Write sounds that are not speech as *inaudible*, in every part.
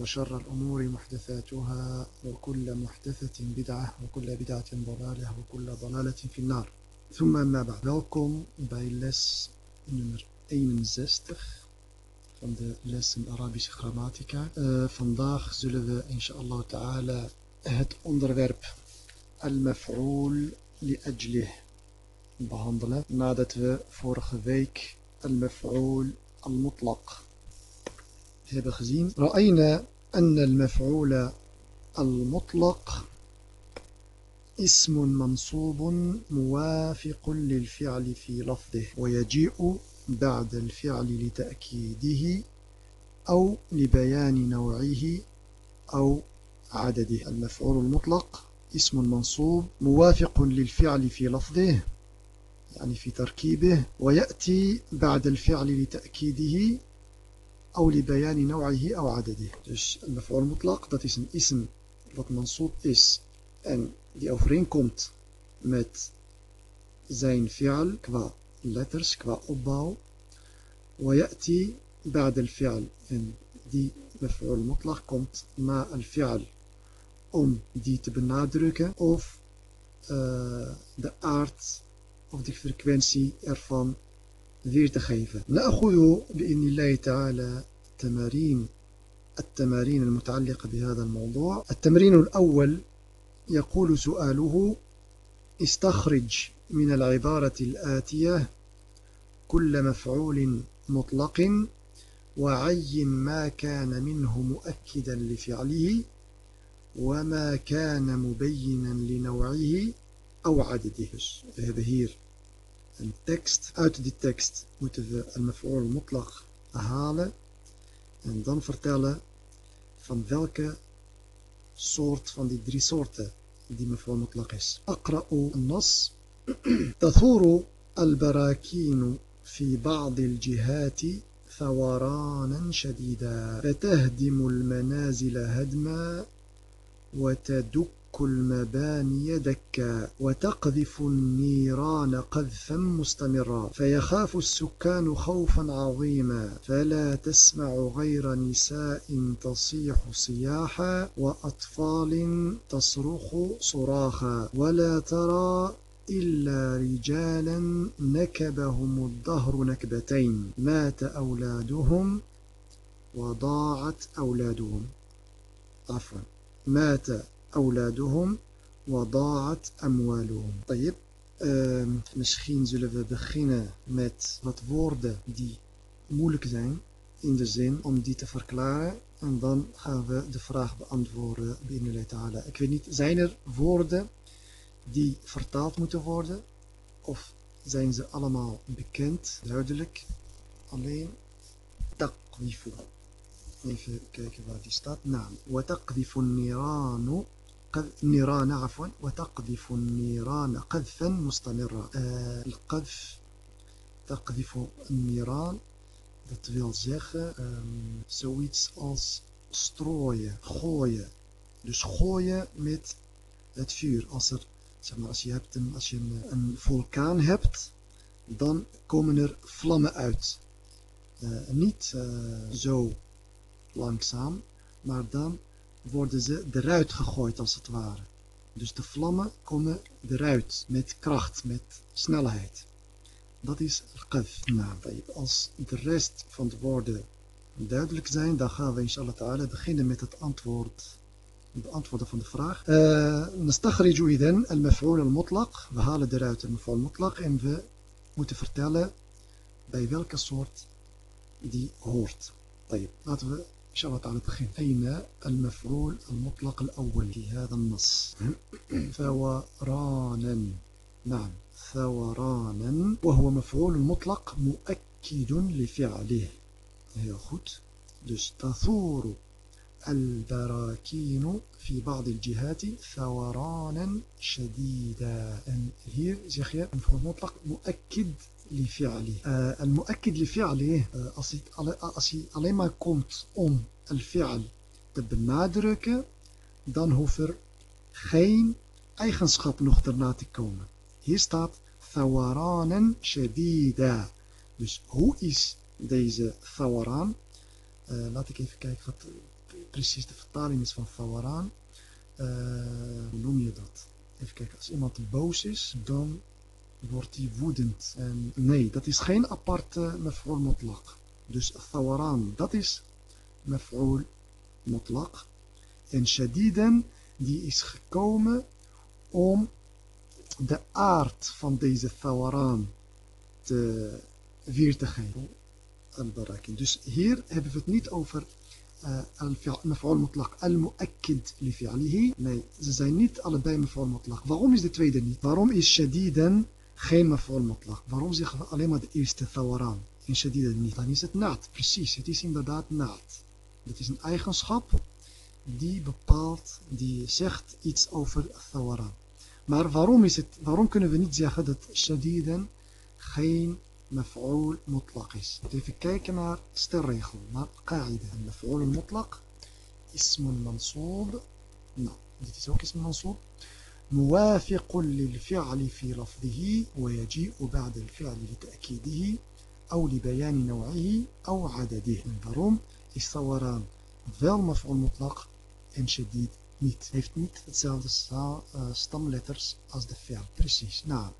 وشر الأمور محدثاتها وكل محدثة بدعة وكل بدعة ضلالة وكل ضلالة في النار ثم أما بعد welkom bij les nummer 61 van de lessen Arabische grammatica uh, vandaag zullen we inshallah ta'ala het onderwerp al-maf'ul li-ajlih behandelen nadat we vorige week al-maf'ul al-mutlaq hebben. رأينا أن المفعول المطلق اسم منصوب موافق للفعل في لفظه ويجيء بعد الفعل لتأكيده أو لبيان نوعه أو عدده المفعول المطلق اسم منصوب موافق للفعل في لفظه يعني في تركيبه ويأتي بعد الفعل لتأكيده أو لبيان نوعه أو عدده dus een maf'ul mutlaq dat is een ism wat mansoob is en die overeenkomt met zijn fi'al qua letters, qua opbouw ويأتي بعد الفعل en die maf'ul mutlaq komt na al-fi'al om die te benadrukken of uh, de aard of de frequentie ervan te geven. نأخذ بإذن الله تعالى تمارين التمارين المتعلقة بهذا الموضوع التمرين الأول يقول سؤاله استخرج من العبارة الآتية كل مفعول مطلق وعين ما كان منه مؤكدا لفعله وما كان مبينا لنوعه أو عدده. hier een tekst. Uit die tekst moeten we een maf'ul mutlaq halen en dan vertellen van welke soort van die drie soorten die maf'ul mutlaq is. أقرأ النص تثور البراكين في بعض الجهات ثورانا شديدا فتهدم المنازل هدما وتدك المباني دكا وتقذف النيران قذفا مستمرا فيخاف السكان خوفا عظيما فلا تسمع غير نساء تصيح صياحا وأطفال تصرخ صراخا ولا ترى إلا رجالا نكبهم الدهر نكبتين مات أولادهم وضاعت أولادهم. عفوا. مات أولادهم وضاعت أموالهم طيب uh, misschien zullen we beginnen met wat woorden die moeilijk zijn in de zin om die te verklaren en dan gaan we de vraag beantwoorden binnen ta'ala. Ik weet niet, zijn er woorden die vertaald moeten worden of zijn ze allemaal bekend, duidelijk, alleen taqwifu. Even kijken waar die staat. Naam. وتقذف النيران النيران عفوا وتقذف النيران قذفا مستمرا uh, القذف تقذف النيران dat wil zeggen um, zoiets als strooien, gooien. Dus gooien met het vuur. Als, er, zeg maar, als je, hebt een, als je een, een vulkaan hebt, dan komen er vlammen uit. Uh, niet uh, zo langzaam, maar dan worden ze eruit gegooid als het ware. Dus de vlammen komen eruit met kracht, met snelheid. Dat is qaf Als de rest van de woorden duidelijk zijn, dan gaan we inshallah ta'ala beginnen met het antwoord het antwoord van de vraag. Eh, al-maf'ul al-mutlaq. We halen eruit de al-mutlaq en we moeten vertellen bij welke soort die hoort. Laten we تعالى بخير أين المفعول المطلق الأول في هذا النص. *clears throat* ثورانا. نعم ثورانا. وهو مفعول مطلق مؤكد لفعله. heel goed dus تثور البراكين في بعض الجهات ثورانا شديدا. En hier zeg een مطلق مؤكد لفعله uh, المؤكد لفعله uh, als, hij, als hij alleen maar komt om الفعل te benadrukken dan hoeft er geen eigenschap nog daarna te komen hier staat thawaranan shadida dus hoe is deze thawaran uh, laat ik even kijken wat precies de vertaling is van Fawaran. Uh, hoe noem je dat? Even kijken, als iemand boos is, dan wordt hij woedend. En nee, dat is geen aparte mevrouw mutlaq. Dus thawaran, dat is mevrouw mutlaq. En shadiden, die is gekomen om de aard van deze thawaran te weer te geven. Dus hier hebben we het niet over eh, al-maf'ul al-mu'akkid li fi'alihi. Nee, ze zijn niet allebei mevrouw mutlaq. Waarom is de tweede niet? Waarom is shadidan geen maf'ul mutlaq. Waarom zeggen we alleen maar de eerste thawaran In shadida niet? Dan is het naad, precies. Het is inderdaad naad. Dat is een eigenschap die bepaalt, die zegt iets over thawaran. Maar waarom, is het, waarom kunnen we niet zeggen dat shadidan geen maf'ul mutlaq is? Even kijken naar sterregel, naar qaida. Maf'ul mutlaq, ism mansoob. Nou, dit is ook ism mansoob. موافق للفعل في لفظه ويجيء بعد الفعل لتأكيده أو لبيان نوعه أو عدده. Waarom is ثوران wel مفعول مطلق en شديد niet. Heeft niet hetzelfde stamletters als de verb. Precies. Nou,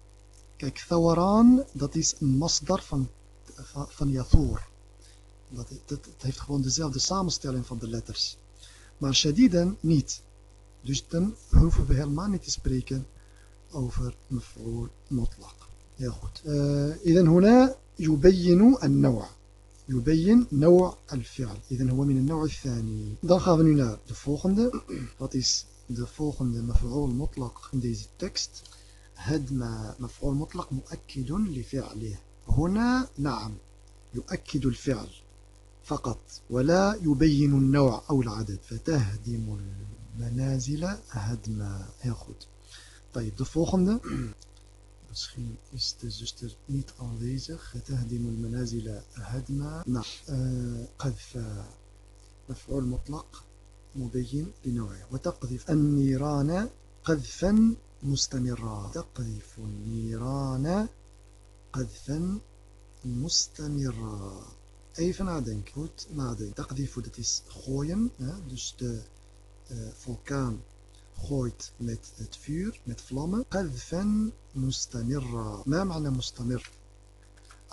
Kijk, thawaran, dat is een masdar van, van yathur. Dat, dat, het heeft gewoon dezelfde samenstelling van de letters. Maar shadiden niet. Dus dan hoeven we helemaal niet te spreken over maf'ul mutlaq. Heel goed. إذا هنا يبين النوع يبين نوع الفعل إذا هو من النوع الثاني dan gaan we nu naar de volgende wat is de volgende maf'ul mutlaq in deze tekst هدم مفعول مطلق مؤكد لفعله هنا نعم يؤكد الفعل فقط ولا يبين النوع أو العدد فتهدم المنازل هدما heel goed طيب de volgende misschien is de zuster niet aanwezig تهدم المنازل هدما نعم قذف مفعول مطلق مبين لنوعه وتقذف النيران قذفا مستمرا تقذف النيران قذفا مستمرا Even nadenken. Goed nadenken. Taqdifu, dat is gooien. Hè? Dus de uh, vulkaan gooit met het vuur, met vlammen. Qadfan mustamirra. Ma ma'na mustamir?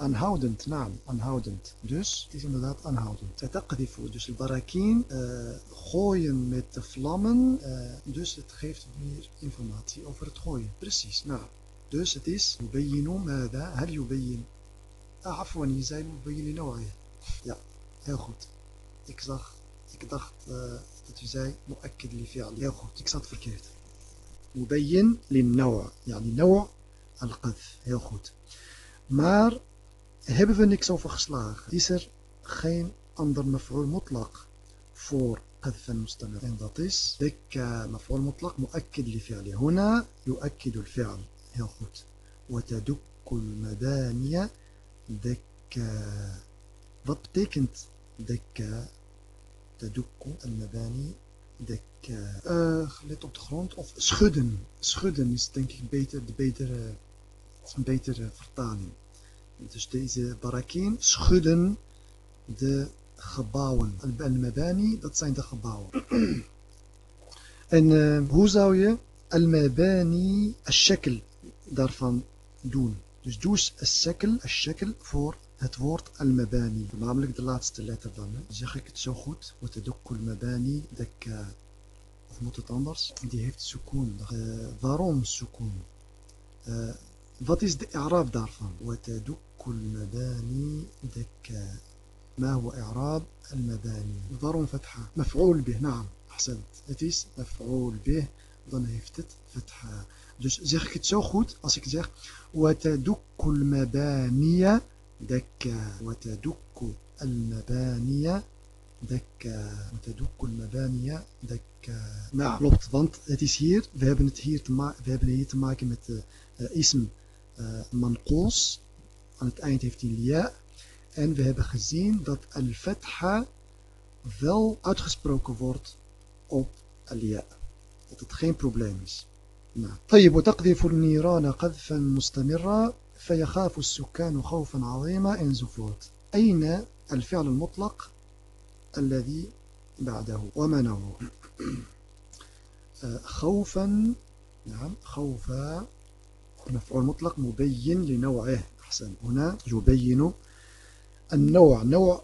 aanhoudend, naam, aanhoudend. Dus het is inderdaad aanhoudend. Taqdifu, dus de barakin uh, gooien met de vlammen, uh, dus het geeft meer informatie over het gooien. Precies, nou. Dus het is, yubayinu mada, hal yubayin. Ah, afwan, je zei yubayin li Ja, heel goed. Ik zag, ik dacht uh, mu'akkid li fi'al. Heel goed, ik zat verkeerd. Nawa. Ja, li nawa al-qadf. Heel goed. Maar hebben we niks over geslagen. Is er geen ander maf'ul mutlaq voor قذف المستمر en dat is ذك مفعول مطلق مؤكد لفعله هنا يؤكد الفعل heel goed وتدك المباني دكا wat betekent دكا تدك المباني دكا uh, let op de grond of schudden schudden is denk ik beter, de betere, een betere vertaling Dus deze barakin schudden de gebouwen. Al-mabani, dat zijn de gebouwen. *clears throat* en uh, hoe zou je al-mabani al-shakl daarvan doen? Dus doe al-shakl, al-shakl voor het woord al-mabani. Namelijk de laatste letter dan. Zeg ik het zo goed? Watadukku al-mabani dakka. Of moet het anders? Die heeft sukoon. Uh, waarom sukoon? Uh, wat is de i'raab daarvan? Watadukku المباني دكا ما هو إعراب المباني ضرم فتحة مفعول به نعم أحسنت is مفعول به dan heeft het فتحة dus zeg ik het zo goed als ik zeg وتدك المباني دكا وتدك المباني دكا وتدك المباني دكا نعم klopt want het is hier we hebben het hier te we hebben hier te maken met uh, ism uh, manqoos aan het eind heeft hij lia en we hebben gezien dat al-fatha wel uitgesproken wordt op al-lia dat het geen probleem is نعم طيب وتقذف النيران قذفا مستمرا فيخاف السكان خوفا عظيما إن زفوت أين الفعل المطلق الذي بعده؟ ومنه آه، خوفا نعم خوفا مفعول مطلق مبين لنوعه. أحسن. هنا يبين النوع. نوع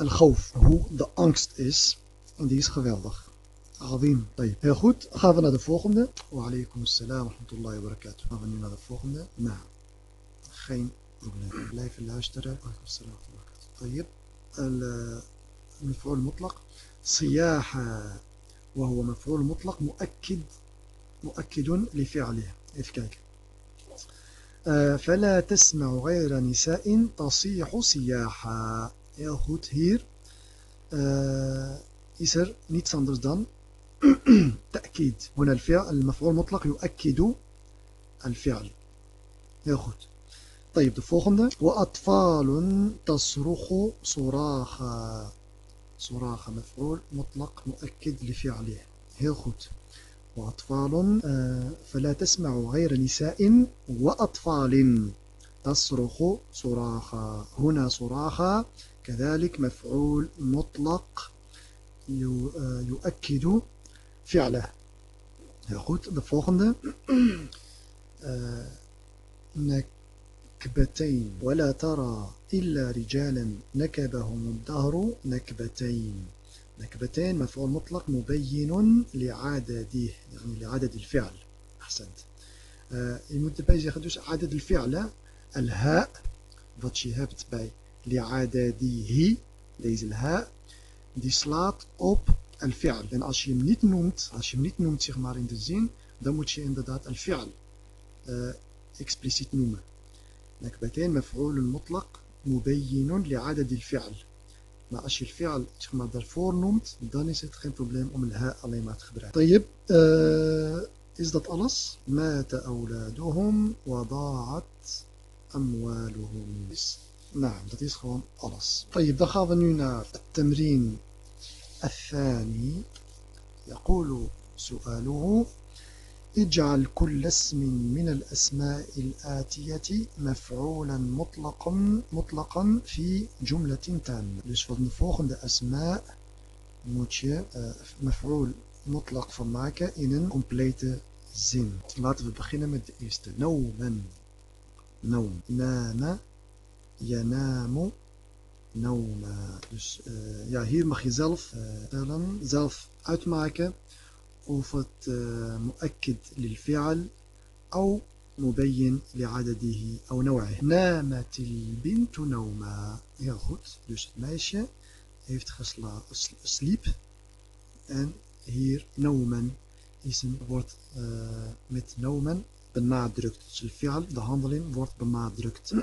الخوف. هو the angst is. and is geweldig. عظيم. طيب. هي خود خافنا دفوقنا وعليكم السلام ورحمة الله وبركاته. خافنا دفوقنا نعم. geen probleem. Blijven luisteren. طيب. المفعول المطلق صياحة وهو مفعول مطلق مؤكد مؤكد لفعله إفكاك آه، فلا تسمع غير نساء تصيح صياحة goed hier آه، is er niets anders dan *coughs* تأكيد هنا الفعل المفعول المطلق يؤكد الفعل ja goed طيب de volgende وأطفال تصرخ صراخا صراخ مفعول مطلق مؤكد لفعله. Goed وأطفال فلا تسمع غير نساء وأطفال تصرخ صراخا هنا صراخا كذلك مفعول مطلق يؤكد فعله. Heel goed de volgende نكبتين. ولا ترى إلا رجالا نكبهم الدهر نكبتين. نكبتين مفعول مطلق مبين لعدده يعني لعدد الفعل. أحسنت. آه، المتبايز يخدوش عدد الفعل الهاء. فتشي هبت باي. لعدده ليز الهاء. دي سلاط أوب الفعل. لأن أشي منيت نومت. أشي منيت نومت سيغمار إن دزين. dan moet je inderdaad الفعل. آه، expliciet noemt نكبتين مفعول مطلق مبين لعدد الفعل. maar als الفعل zeg maar daarvoor noemt dan is het geen probleem الهاء alleen maar te gebruiken طيب is dat alles مات أولادهم وضاعت أموالهم. نعم dat is gewoon alles طيب dan gaan التمرين الثاني. يقول سؤاله اجعل كل اسم من الأسماء الآتية مفعولا مطلقا مطلقا في جملة تامة. Dus van de volgende asma moet je uh, maf'ul mutlaq van maken in een complete zin. Laten we beginnen met de eerste. Nauman. Naum. Nama. Yanamu. Nauma. Dus uh, ja, hier mag je zelf, uh, zelf uitmaken het مؤكد للفعل أو مبين لعدده أو نوعه نامت البنت نوما heel goed dus het meisje heeft gesliep en hier nomen is een woord uh, met nomen benadrukt dus الفعل de handeling wordt benadrukt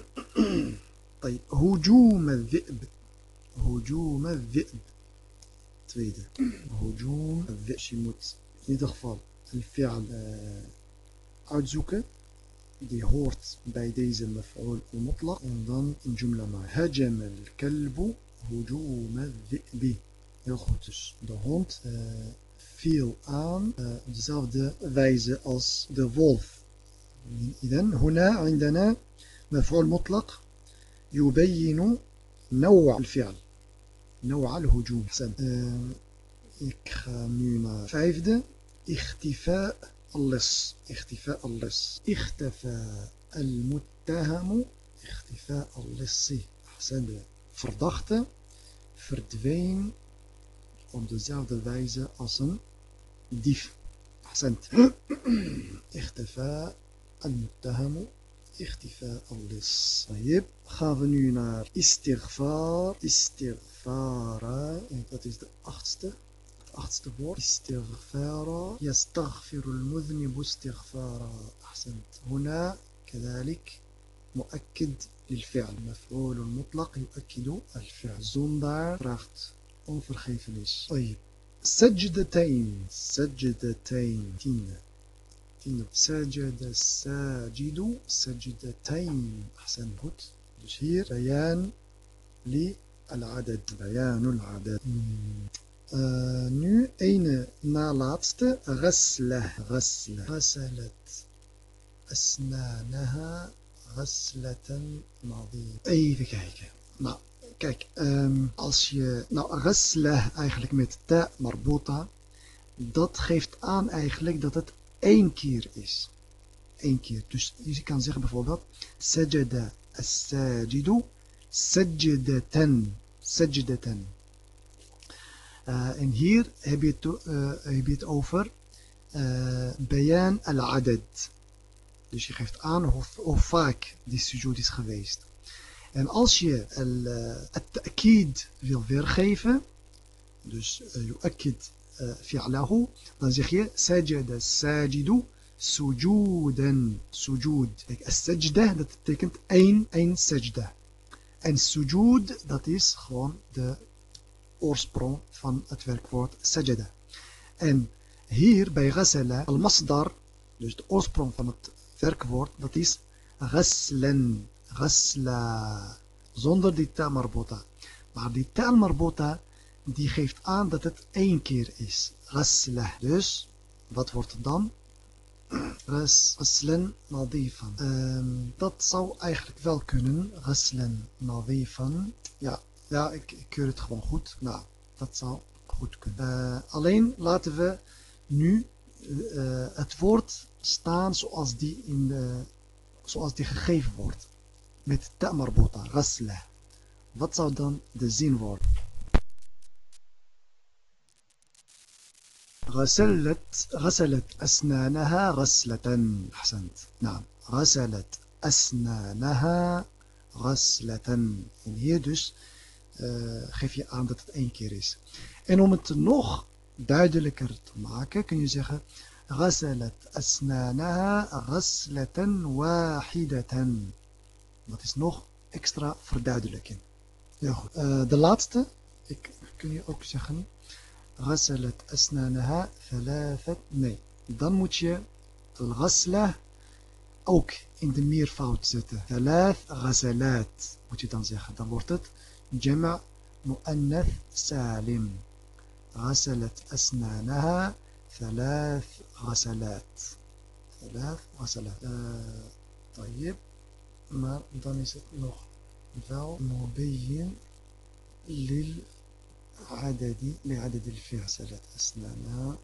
طيب هجوم الذئب هجوم الذئب tweede هجوم الذئب je moet geval uh, uitzoeken. Die hoort bij deze maf'ul mutlaq. En dan een jumla maar. Hajam al-kalbu hujum al-dhi'bi. Heel goed. Dus de hond uh, viel aan uh, op dezelfde wijze als de wolf. إذن هنا عندنا مفعول مطلق يبين نوع الفعل نوع الهجوم حسن ik ga nu naar vijfde اختفاء اللص اختفاء اللص اختفى المتهم اختفاء اللص أحسن verdachte verdween op dezelfde wijze als een dief أحسنت اختفاء المتهم اختفاء اللص طيب gaan we nu naar istighfar istighfara dat is de achtste achtste woord استغفارا يستغفر المذنب استغفارا. أحسنت. هنا كذلك مؤكد للفعل. مفعول مطلق يؤكد الفعل. Zonder vraagt onvergeven is. طيب. سجدتين. سجدتين. تين. تين. سجد الساجد سجدتين. أحسن. goed dus hier بيان للعدد. بيان العدد. Eh, nu een na laatste. Rasla. Rasla. Rasalat. Asnanaha. Raslatan. Even kijken. Nou, kijk. Ehm, als je... Nou, rasla eigenlijk met ta marbota. Dat geeft aan eigenlijk dat het één keer is. Eén keer. Dus je kan zeggen bijvoorbeeld. Sajada as-sajidu. Sajidatan. ten. Uh, en hier heb je het, uh, heb je het over uh, bayan al-adad. Dus je geeft aan hoe, hoe vaak die sujud is geweest. En als je het ta'kid wil weergeven, dus yu'akid fi'lahu, dan zeg je sajada sajidu sujudan, sujud. Kijk, as-sajda, dat betekent één, één sajda. En sujud, dat is gewoon de oorsprong van het werkwoord sajada. En hier bij ghasala, al-masdar, dus de oorsprong van het werkwoord, dat is ghaslan. Ghasla. Zonder die ta marbota. Maar die ta marbota die geeft aan dat het één keer is. Ghasla. Dus, wat wordt het dan? *clears throat* Ghaslan nadifan. Um, dat zou eigenlijk wel kunnen. Ghaslan nadifan. Ja, ja ik, ik keur het gewoon goed. Nou, dat zou goed kunnen. Uh, alleen laten we nu uh, het woord staan zoals die, in de, zoals die gegeven wordt met ta marbuta, ghasla. Wat zou dan de zin worden? غسلت غسلت أسنانها غسلة أحسنت نعم غسلت أسنانها غسلة en hier dus uh, geef je aan dat het één keer is en om het nog duidelijker te maken kun je zeggen غسلت أسنانها غسلة واحدة Dat is nog extra verduidelijking. Ja, goed. Uh, de laatste, ik kun je ook zeggen, غسلت أسنانها ثلاثة nee. Dan moet je al-ghasla ook in de meervoud zetten. ثلاث غسلات moet je dan zeggen. Dan wordt het جمع مؤنث سالم. غسلت أسنانها ثلاث غسلات. ثلاث غسلات. Uh, طيب. is het nog wel مبين للعدد لعدد الفعل سلات أسنانها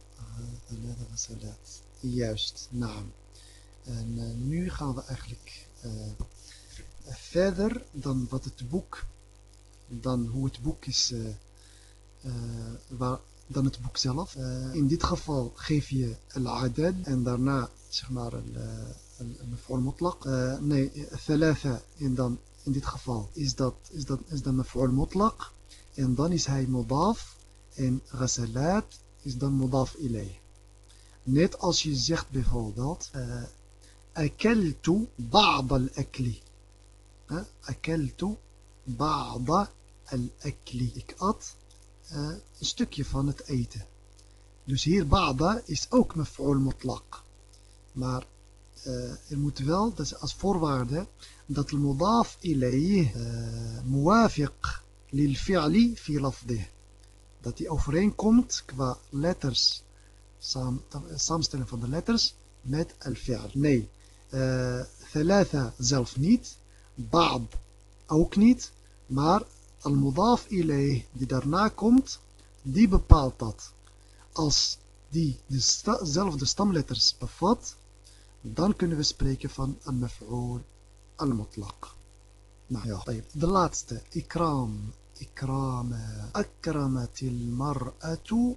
ثلاث غسلات juist naam en uh, nu gaan we eigenlijk uh, verder dan wat het boek dan hoe het boek is, eh, eh, dan het boek zelf. Eh, in dit geval geef je al-adad en daarna zeg maar al-maf'ul mutlaq. nee, thalatha en dan in dit geval is dat, is dat, is dat maf'ul mutlaq. En dan is hij modaf en rasalat is dan modaf ilay. Net als je zegt bijvoorbeeld uh, akeltu ba'd al-akli. Akeltu بعض الأكل ik at een stukje van het eten dus hier بعض is ook مفعول مطلق maar uh, er moet wel, dat is als voorwaarde, dat de mudaf ilayh uh, muwafiq lil fi'li fi lafdih. Dat die overeenkomt qua letters, saam, samenstelling van de letters met al-fi'l. Nee, uh, zelf niet, ba'd ook niet, maar al-mudaf ilayh die daarna komt, die bepaalt dat. Als die dezelfde stamletters bevat, dan kunnen we spreken van een maf'ul al-mutlaq. Nou ja, de laatste, ikram. إكرام أكرمت المرأة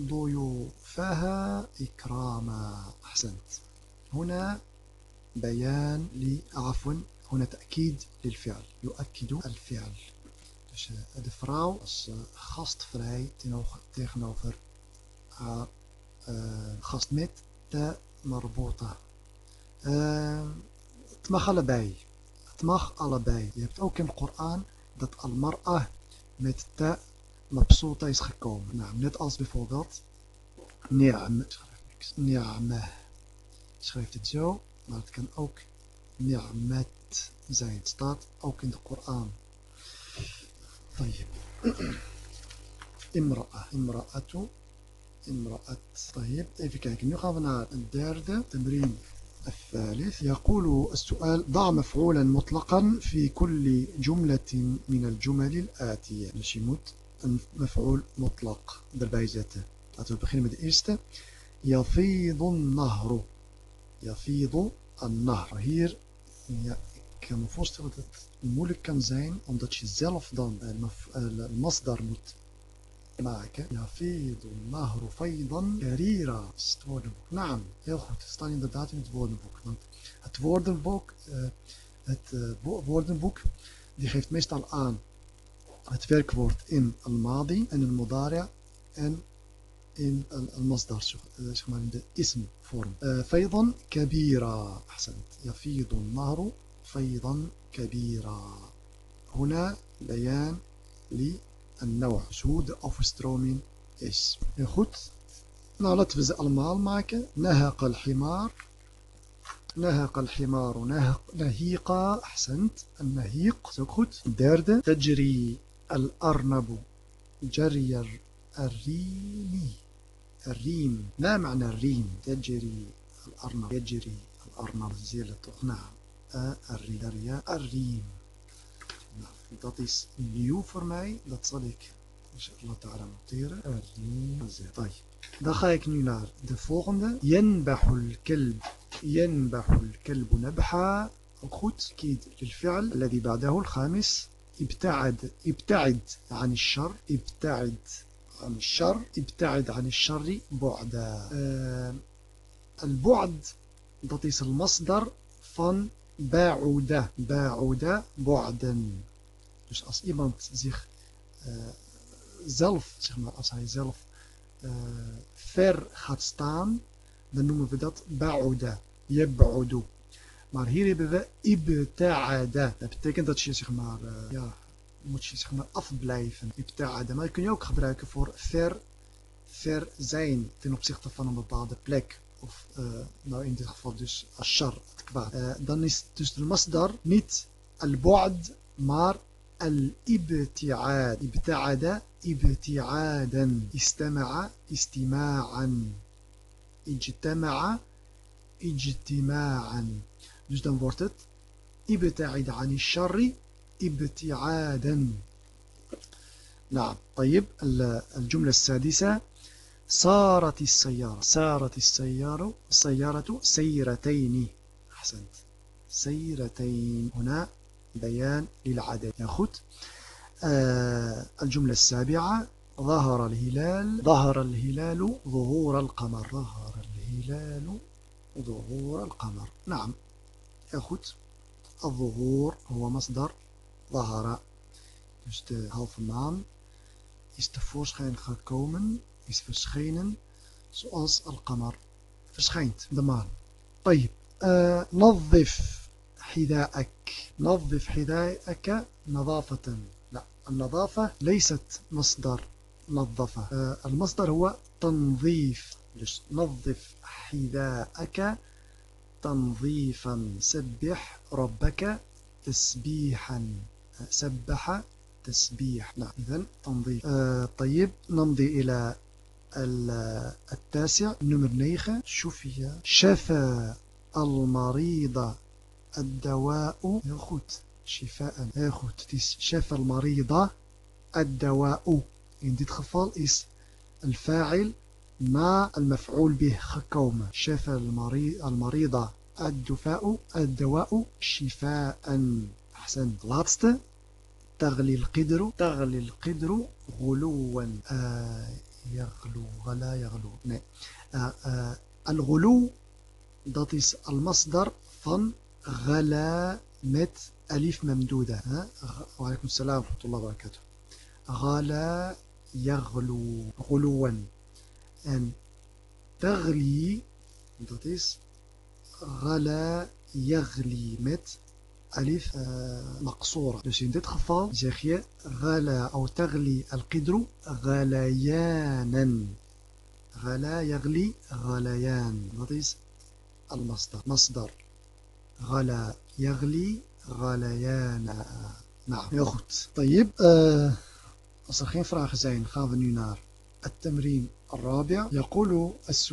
ضيوفها إكراما أحسنت هنا بيان عفوا هنا تأكيد للفعل يؤكد الفعل dus de vrouw als gastvrij tegenover haar uh, gast met de marbota Uh, het mag allebei. Het mag allebei. Je hebt ook in de Koran dat al-mar'ah met ta mabsuta is gekomen. Nou, net als bijvoorbeeld ni'am. Ni'amah. Schrijft het zo, maar het kan ook نعمت زين Het أو ook in طيب. *clears throat* امرأة. امرأة. امرأة. طيب. Even kijken. Nu gaan we naar الثالث. يقول السؤال ضع مفعولا مطلقا في كل جملة من الجمل الآتية. مش يموت مفعول مطلق. بالبعيزة أتوا بخير من يفيض النهر. يفيض an-nahr. Hier, ja, ik kan me voorstellen dat het moeilijk kan zijn, omdat je zelf dan eh, een eh, masdar moet maken. Yafidu nahru faydan karira. Is het woordenboek. Naam, heel goed. Het staat inderdaad in het woordenboek. Want het woordenboek, eh, het woordenboek, die geeft meestal aan het werkwoord in al-madi en in al-modari en zeg maar in de ism vorm. فيضا كبيرا أحسنت يفيض النهر فيضا كبيرا هنا بيان للنوع de overstroming is. Heel goed. Nou, laten we ze allemaal. نهق الحمار نهق الحمار نهيقا أحسنت النهيق is ook. تجري الأرنب جري الريم الريم. ما معنى الريم؟ تجري الأرنب يجري الأرنب زيلة نعم الريم. الريم. Dat is nieuw voor mij dat zal ik inshallah ta'ala noteren طيب. dan ga ik nu ينبح الكلب. ينبح الكلب نبحا. goed كيد للفعل. الذي بعده الخامس. ابتعد. ابتعد عن الشر. ابتعد عن الشر ابتعد عن الشر بعدا uh, البعد dat is een masdar van ba'uda ba'uda bu'dan dus als iemand zich uh, zelf zeg maar als hij zelf uh, ver gaat staan dan noemen we dat ba'uda yab'udu maar hier hebben we ibta'ada dat betekent dat je zeg maar uh, ja moet je zeg maar afblijven. Ibta'ada. Maar dat kun je ook gebruiken voor ver, ver zijn ten opzichte van een bepaalde plek. Of uh, nou in dit geval dus ashar, het kwaad. Uh, dan is dus de masdar niet al-bu'ad, maar al-ibti'ad. Ibta'ada, ibti'adan. Istama'a, istima'an. Ijtama'a, ijtima'an. Dus dan wordt het ibta'id an sharri ابتعادا. نعم طيب الجملة السادسة صارت السيارة صارت السيارة السيارة سيرتين. أحسنت. سيرتين. هنا بيان للعدد. ياخد آه الجملة السابعة ظهر الهلال ظهر الهلال ظهور القمر. ظهر الهلال ظهور القمر. نعم. ياخد الظهور هو مصدر Zahara. Dus de halve maan is tevoorschijn gekomen, is verschenen zoals Al-Qamar verschijnt, de maan. طيب نظف حذاءك نظف حذاءك نظافة لا النظافة ليست مصدر نظفة المصدر هو تنظيف dus نظف حذاءك تنظيفا سبح ربك تسبيحا سبح تسبيح. نعم إذن تنظيف. آه طيب نمضي إلى التاسع. نمر نيخة شفي شفى المريض الدواء. heel شفاء. heel شفى المريض الدواء. in dit geval الفاعل مع المفعول به gekomen شفى المريض الدفاء الدواء شفاء. أحسن. Laatste تغلي القدر تغلي القدر غلوا. آه يغلو غلا يغلو. nee. آه آه الغلو is المصدر van غلا met ألف ممدودة. وعليكم السلام ورحمة الله وبركاته. غلا يغلو غلوا. En تغلي is غلا يغلي met ألف آه، مقصورة. في هذا الخفال زخية غلا أو تغلي القدر. غليانا. غلا يغلي. غليان. هذا المصدر؟ مصدر. غلا يغلي. غليانا. نعم. يخط طيب als er geen vragen zijn, gaan we nu naar het temrin Arabia. Jacolo, het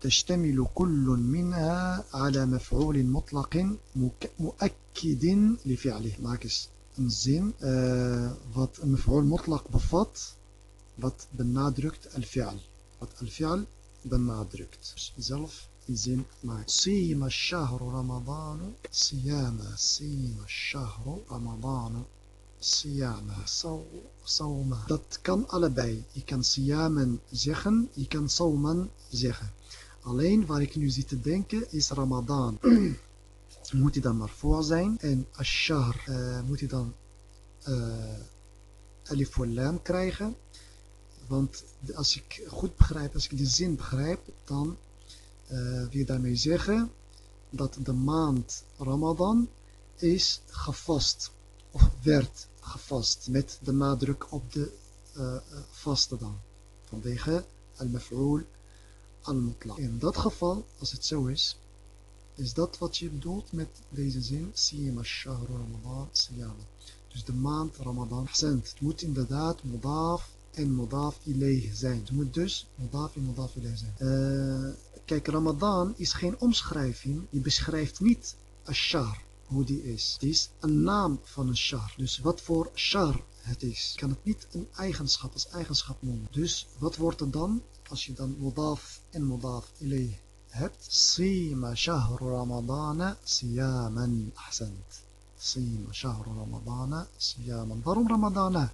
تشتمل كل منها على مفعول مطلق مؤكد لفعله. معكس. انزين وات آه، مفعول مطلق بفات وات بنادركت الفعل. وات الفعل بنادركت زلف. انزين معك صيم الشهر رمضان. صيام صيم الشهر رمضان. صيام صوم. دات كان على باي يكن صياما زيخن يكن صوما زيخن Alleen waar ik nu zit te denken is Ramadan. *clears throat* moet hij dan maar voor zijn. En Ashar uh, moet hij dan uh, alif lam krijgen. Want als ik goed begrijp, als ik de zin begrijp, dan uh, wil je daarmee zeggen dat de maand Ramadan is gevast of werd gevast met de nadruk op de uh, vaste dan. Vanwege al-maf'ul In dat geval, als het zo is, is dat wat je bedoelt met deze zin, shahru Ramadan. Dus de maand Ramadan. Het moet inderdaad mudaf en mudaf ilayh zijn. Het moet dus mudaf en mudaf ilayh zijn. Uh, kijk, Ramadan is geen omschrijving. Die beschrijft niet al-shahr hoe die is. Het is een naam van een shar. Dus wat voor shar het is. Ik kan het niet een eigenschap als eigenschap noemen. Dus wat wordt er dan als je dan mudaf en mudaf ilay hebt? Sima shahru ramadana siyaman. Ahsant. Sima shahru ramadana siyaman. Waarom ramadana?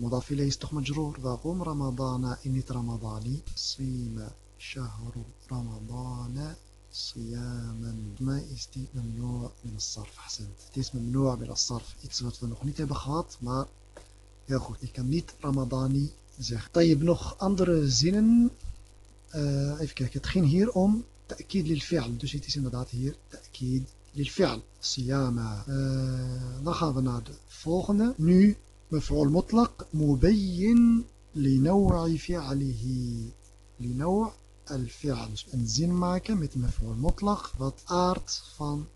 مضاف إليه is toch majroor. Waarom ramadana en niet ramadani? Sima shahru ramadana صياما ما is die ممنوع من الصرف حسنت het is ممنوع من الصرف iets wat we nog niet hebben gehad maar heel goed ik kan niet Ramadani zeggen طيب nog andere zinnen uh, even kijken het ging hier om تأكيد للفعل dus het is inderdaad hier تأكيد للفعل صياما uh, dan gaan we naar de volgende nu مفعول مطلق مبين لنوع فعله لنوع al-fi'al. Dus een zin maken met maf'ul mutlaq wat aard van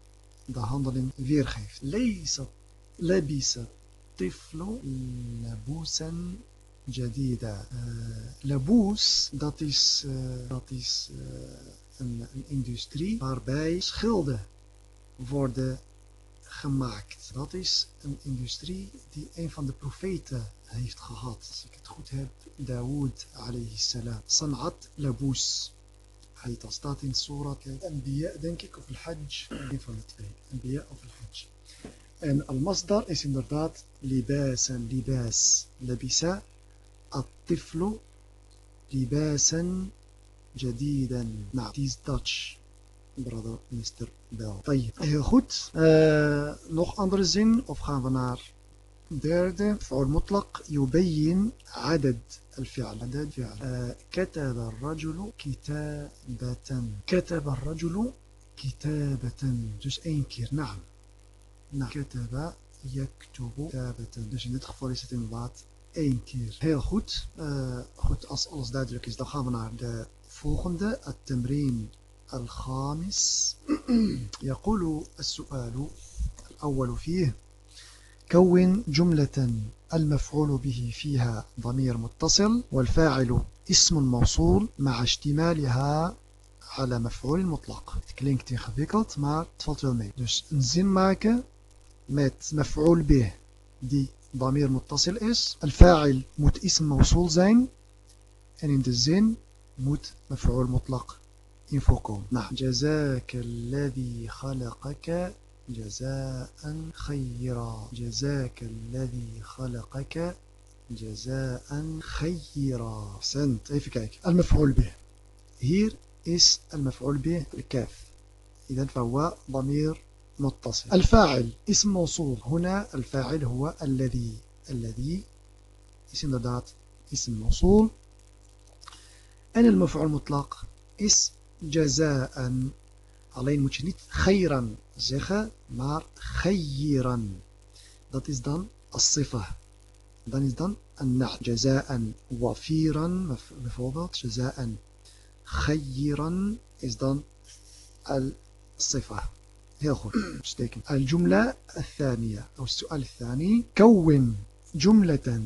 de handeling weergeeft. Leesa, labisa, tiflu, labusan, jadida. Uh, laboes, dat is, uh, dat is uh, een, een industrie waarbij schilden worden gemaakt. Dat is een industrie die een van de profeten heeft gehad. Als ik het goed heb, Dawood alayhi salam. San'at labous. Hij staat in Surat Anbiya, denk ik, of Al-Hajj. Een van de twee. Al-Hajj. En al-masdar is inderdaad libasan, libas. Labisa, الطفل لباسا جديدا. نعم. تيز داتش برادر مستر بيل طيب. heel goed nog andere zin of gaan we naar فعل مطلق يبين عدد الفعل. عدد فعل. آه، كتب الرجل كتابة. كتب الرجل كتابة. dus één keer نعم. نعم. كتب يكتب كتابة. dus ندخل dit geval één keer heel goed uh, goed als alles duidelijk is dan gaan we naar de volgende التمرين الخامس يقول السؤال الأول فيه كون جملة المفعول به فيها ضمير متصل والفاعل اسم موصول مع اشتمالها على مفعول مطلق Het klinkt ingewikkeld, maar het valt wel mee. Dus een zin maken met maf'ul bih die ضمير متصل is. الفاعل moet ism موصول zijn. En in de zin mutlaq in voorkomen. Nou, جزاك الذي خلقك جزاء خيرا. جزاك الذي خلقك جزاء خيرا. سنت. even kijken المفعول به. Hier is المفعول به. الكاف. إذا فهو ضمير متصل. الفاعل اسم موصول. هنا الفاعل هو الذي الذي اسم ذات اسم موصول. أنا المفعول المطلق اسم جزاء. علي المجنيت خيرا. زخة مار. خيرا. ذات از دان الصفة. ذات دان النح جزاء. وفيرا. مفوضات جزاء. خيرا از دان الصفة. الجملة الثانية أو السؤال الثاني كون جملة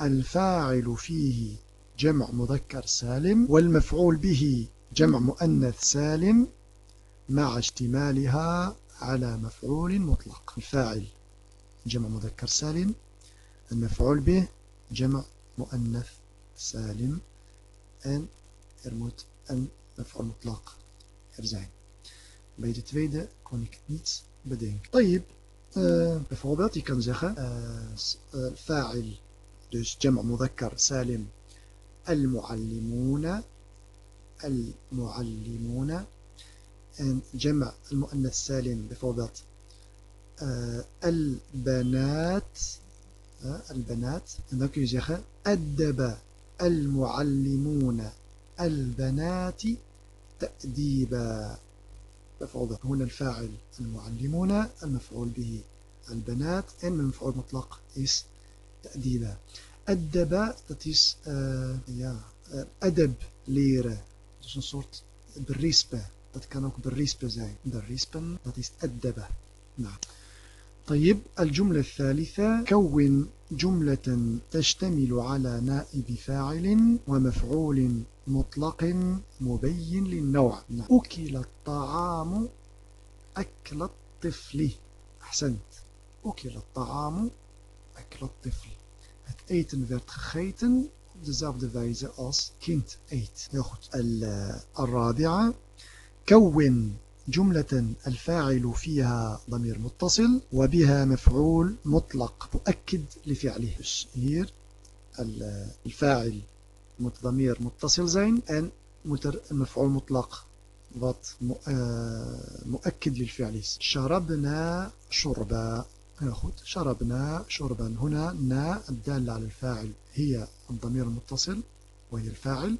الفاعل فيه جمع مذكر سالم والمفعول به جمع مؤنث سالم مع اشتمالها على مفعول مطلق. الفاعل جمع مذكر سالم المفعول به جمع مؤنث سالم moet een maf'ul mutlaq er zijn. Bij de tweede kon ik niets bedenken. طيب, uh, bijvoorbeeld, je kan zeggen, uh, uh, fa'il, dus jama' mudhakkar salim, al-muallimuna, al-muallimuna, en jama' al-mu'annath salim, bijvoorbeeld, uh, al-banat, uh, al-banat, en dan kun je zeggen, addaba al-muallimuna, al-banati, ta'diba. تفعل هنا الفاعل المعلمون المفعول به البنات إن المفعول مطلق إس تأديبا. أدب تتيس آه، آه، أدب ليرة تتيس نصورت بالريسبة. تتكنوك بالريسبة زي بالريسبة تاتيس أدبة نعم. طيب الجملة الثالثة كون جملة تشتمل على نائب فاعل ومفعول مطلق مبين للنوع أكل الطعام أكل الطفل أحسنت أكل الطعام أكل الطفل Het eten werd gegeten op dezelfde wijze als kind eet. Heel goed. الرابعة كون جملة الفاعل فيها ضمير متصل وبها مفعول مطلق مؤكد لفعله. Dus الفاعل ضمير متصل er een maf'ul mutlaq wat مؤكد للفعل. شربنا شربا. heel goed شربنا شربا. هنا نا الدالة على الفاعل هي الضمير المتصل وهي الفاعل.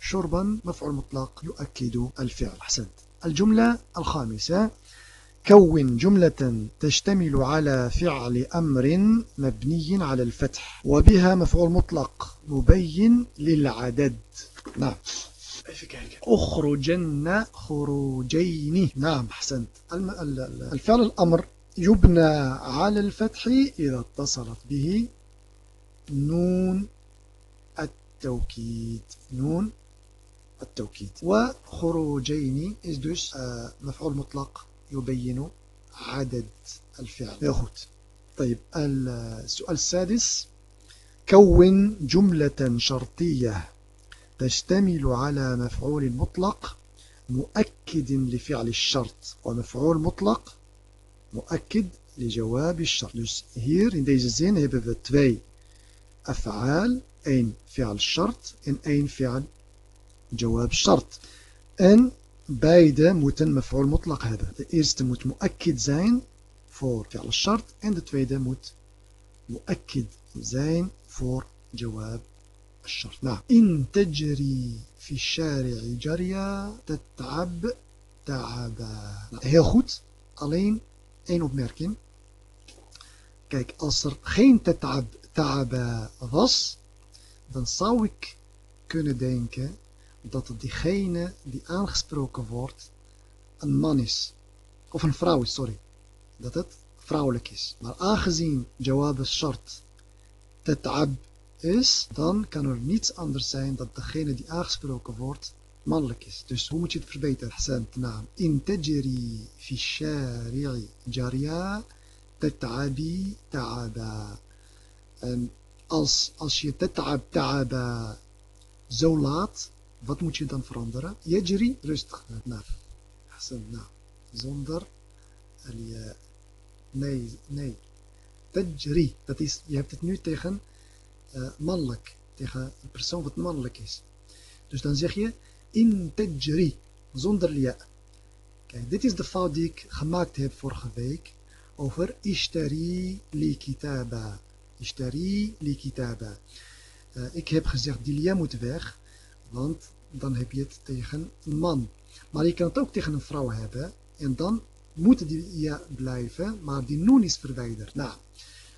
شربا مفعول مطلق يؤكد الفعل. أحسنت. الجملة الخامسة. كون جملة تشتمل على فعل أمر مبني على الفتح وبها مفعول مطلق مبين للعدد. نعم. أخرجن خروجين. نعم حسنت الفعل الأمر يبنى على الفتح إذا اتصلت به نون التوكيد. نون التوكيد. وخروجين is dus مفعول مطلق يبين عدد الفعل. goed طيب السؤال السادس كون جملة شرطية تشتمل على مفعول مطلق مؤكد لفعل الشرط ومفعول مطلق مؤكد لجواب الشرط. Dus hier in deze zin hebben we twee af'aal één fi'al shart en één fi'al جواب الشرط أن بايدا متن مفعول مطلق هذا. الارست مت مؤكد زين voor فعل الشرط. en tweede moet مؤكد zijn voor جواب الشرط. نعم. إن تجري في الشارع جريا تتعب تعبا. نعم. heel goed alleen één opmerking kijk als er geen تتعب تعبا. غص dan zou ik kunnen denken dat diegene die aangesproken wordt een man is. Of een vrouw is, sorry. Dat het vrouwelijk is. Maar aangezien jawab al-shart tat'ab is, dan kan er niets anders zijn dat degene die aangesproken wordt mannelijk is. Dus hoe moet je het verbeteren? Hassan, naam. In tajri fi shari'i jariya tat'abi ta'aba. En als, als je tat'ab ta'aba zo laat, wat moet je dan veranderen? Yajri, rustig. Naf. Hassan. Zonder. Nee, nee. Tajri, dat is, je hebt het nu tegen uh, mannelijk. Tegen een persoon wat mannelijk is. Dus dan zeg je in tajri, zonder lia. Kijk, dit is de fout die ik gemaakt heb vorige week over ishtari li kitaba. Ishtari li kitaba. Uh, ik heb gezegd, die lia moet weg. Want dan heb je het tegen een man. Maar je kan het ook tegen een vrouw hebben. En dan moet die ja blijven, maar die noen is verwijderd. Nou,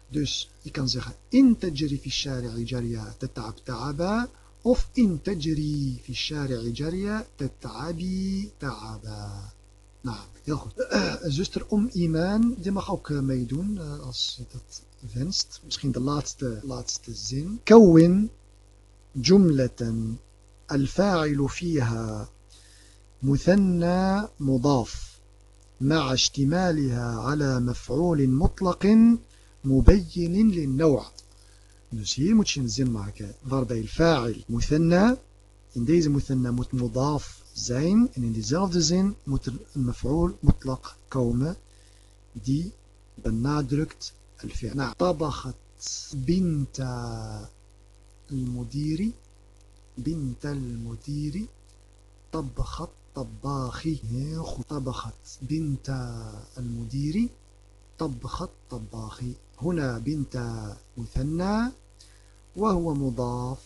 dus je kan zeggen intajri fi shari'i jariya tata'ab ta'aba of intajri fi shari'i jariya tata'abi ta'aba. Nou, heel goed. Eh, zuster om iman, die mag ook eh, meedoen eh, als je dat wenst. Misschien de laatste, laatste zin. Kawin jumlatan الفاعل فيها مثنى مضاف مع اشتمالها على مفعول مطلق مبين للنوع Dus hier moet je een zin maken waarbij fa'il muthanna, in deze muthanna moet mudaf zijn en in diezelfde zin moet er een maf'ul mutlaq komen die benadrukt al-fi'l. Nou, tabagat binta al-mudiri binta al-mudiri tabagat طباخي طبخت بنت المدير طبخت طباخي هنا بنت مثنى وهو مضاف.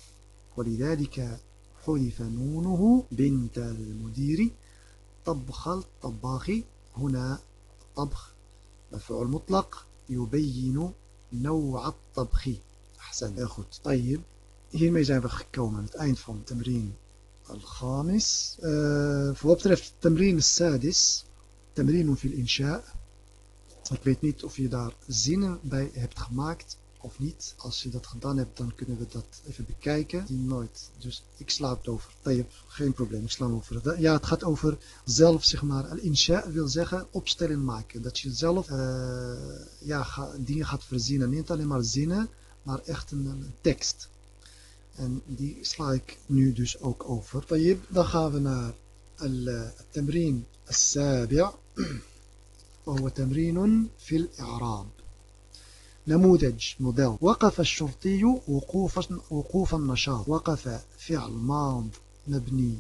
ولذلك حذف نونه بنت المدير طبخ الطباخ. هنا طبخ مفعول مطلق يبين نوع الطبخ. أحسن goed طيب. hiermee zijn we gekomen aan het eind van Tamrin al-Ghamis. Uh, voor wat betreft Tamrin al-Sadis, Tamrin fil insha. Ik weet niet of je daar zinnen bij hebt gemaakt of niet. Als je dat gedaan hebt, dan kunnen we dat even bekijken. Die nooit. Dus ik slaap het over. Nee, geen probleem. Ik sla hem over. Ja, het gaat over zelf, zeg maar. Al-insha wil zeggen opstelling maken. Dat je zelf eh, ja, dingen gaat verzinnen. Niet alleen maar zinnen, maar echt een, een tekst. En die sla ik nu dus ook over. Dan gaan we naar al-tamrin al-sabi' وهو تمرين في الإعراب نموذج موديل وقف الشرطي وقوف وقوف النشاط وقف فعل ماض مبني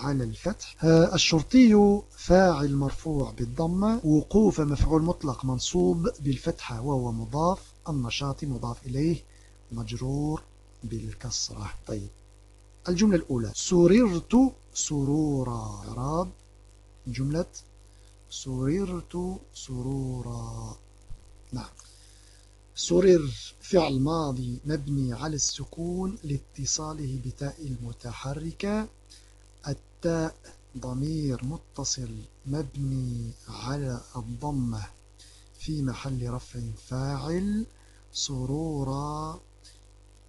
على الفتح الشرطي فاعل مرفوع بالضمة وقوف مفعول مطلق منصوب بالفتحة وهو مضاف النشاط مضاف إليه مجرور بالكسرة. طيب. الجملة الأولى. سررت سرورا إعراب جملة. سررت سرورا نعم. سرر فعل ماضي مبني على السكون لاتصاله بتاء المتحركة. التاء ضمير متصل مبني على الضمة في محل رفع فاعل. سرورا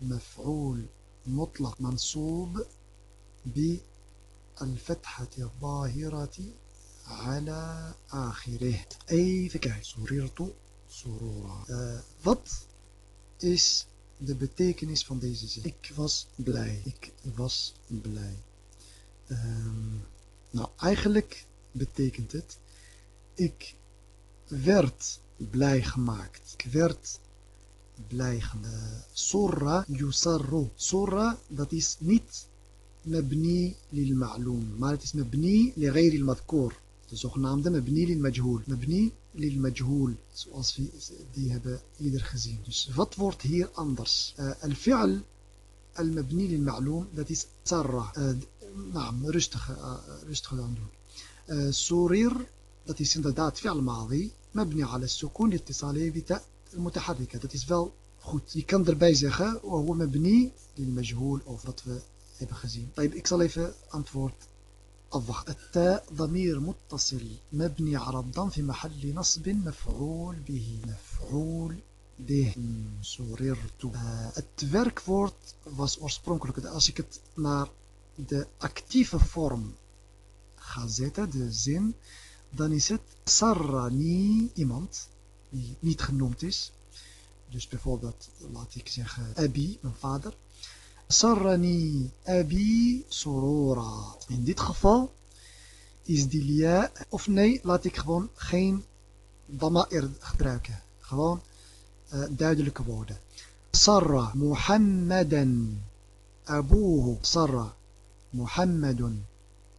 مفعول مطلق منصوب بالفتحة الظاهرة على آخره even kijken سررت surura. Uh, wat is de betekenis van deze zin? Ik was blij. Ik was blij. Um, nou, eigenlijk betekent het ik werd blij gemaakt. Ik werd blij gemaakt. Surra yusarru. Surra, dat is niet lil ma'loom, maar het is li ghayri al-madhkur. De zogenaamde majhool. Mabni lil majhool. Zoals we die hebben eerder gezien. Dus wat wordt hier anders? Uh, al-mabni lil ma'loom. Dat is sarra. Uh, naam, rustig, uh, rustig aan doen. Uh, surir. Dat is inderdaad fi'al maadi. مبني على السكون لاتصاله بتاء المتحركة. Dat is wel goed. Je kan erbij zeggen, وهو مبني للمجهول of wat we hebben gezien. Ik zal even antwoord الضغط التاء ضمير متصل مبني على الضم في محل نصب مفعول به مفعول به سررت het werkwoord was oorspronkelijk als ik het naar de actieve vorm ga zetten de zin dan is het sarrani iemand die niet genoemd is dus bijvoorbeeld laat ik zeggen Abi mijn vader Sarrani abi surura. In dit geval is die lia, of nee, laat ik gewoon geen dama'ir gebruiken. Gewoon uh, duidelijke woorden. Sarra Muhammadan abuhu. Sarra Muhammadun.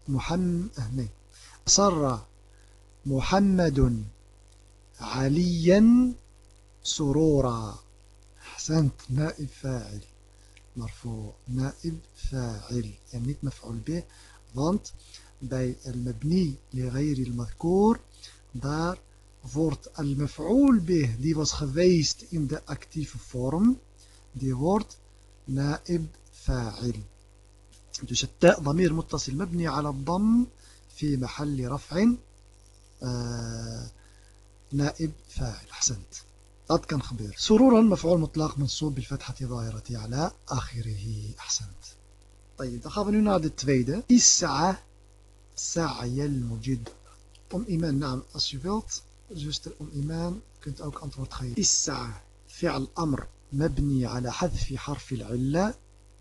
Muhammad, nee. Sarra Muhammadun عليا سرورا. أحسنت. نائب فاعل. مرفوع. نائب فاعل. يعني مفعول به. want bij المبني لغير المذكور. دار. wordt المفعول به. Die was geweest in de actieve vorm die wordt نائب فاعل. dus التاء ضمير متصل مبني على الضم في محل رفع. آه نائب فاعل. أحسنت. dat kan gebeuren سرورا مفعول مطلق منصوب بالفتحة ظاهرة على آخره. أحسنت. طيب dan gaan we nu naar de tweede إسعى سعي المجد om iman naam als je wilt zuster om iman kunt ook مبني على حذف حرف العلة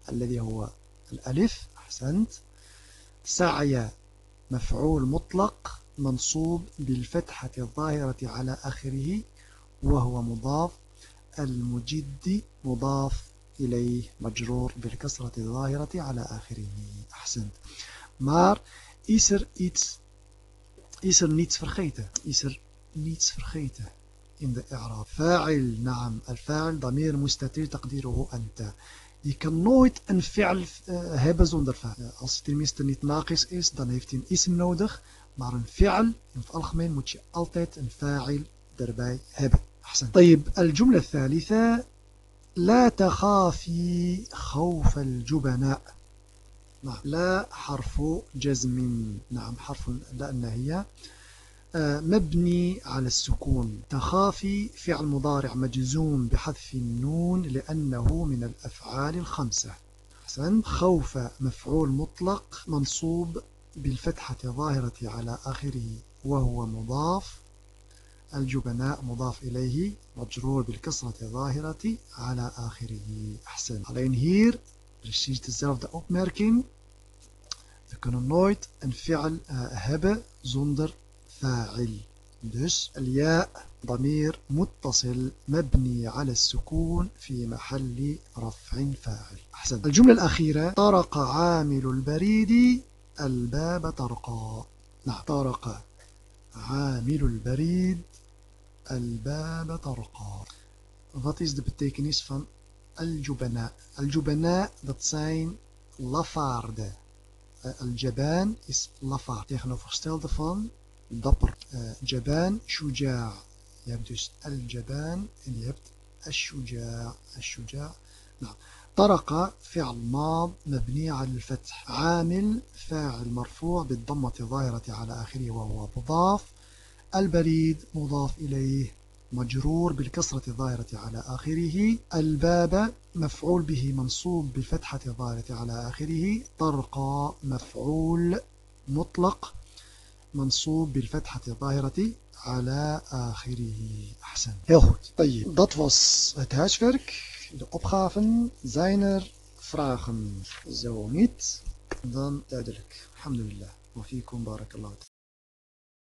الذي هو الألف. أحسنت. سعي مفعول مطلق منصوب بالفتحة الظاهرة على آخره وهو مضاف المجد مضاف إليه مجرور بالكسرة الظاهرة على آخره أحسنت maar is er iets is er niets vergeten is er niets vergeten in de i'raab fa'il naam al-fa'il damir mustatir taqdiruhu anta Je kan nooit een fi'al uh, hebben zonder fa'il. Als het tenminste niet naqis is, dan heeft hij een ism nodig. Maar een fi'al, in het algemeen moet je altijd een fa'il hebben. طيب الجملة الثالثة لا تخافي خوف الجبناء نعم لا حرف جزم نعم حرف لا النهية مبني على السكون تخافي فعل مضارع مجزوم بحذف النون لأنه من الأفعال الخمسة حسن خوف مفعول مطلق منصوب بالفتحة الظاهرة على آخره وهو مضاف الجبناء مضاف إليه مجرور بالكسرة الظاهرة على آخره. أحسن. Alleen hier precies dezelfde opmerking we kunnen nooit een uh, hebben zonder فاعل. Dus الياء ضمير متصل مبني على السكون في محل رفع فاعل. أحسن. الجملة الأخيرة. طرق عامل البريد الباب طرقا نعم طرق عامل البريد الباب طرقا Wat is de betekenis van al-jubana? Al-jubana, dat zijn lafaarden. Al-jabaan is lafaard. Tegenovergestelde van dapper. Uh, jabaan, shuja'. Je hebt dus al-jabaan en je hebt al-shuja'. Al-shuja'. Nou, طرق فعل ماض مبني على الفتح. عامل فاعل مرفوع بالضمة الظاهرة على آخره وهو مضاف. البريد مضاف إليه مجرور بالكسرة الظاهرة على آخره. الباب مفعول به منصوب بالفتحة الظاهرة على آخره. طرق مفعول مطلق منصوب بالفتحة الظاهرة على آخره. أحسن. heel goed طيب. dat was het huiswerk de opgaven. Zijn er vragen? Zo niet, dan duidelijk. Alhamdulillah. Wa fikum barakallahu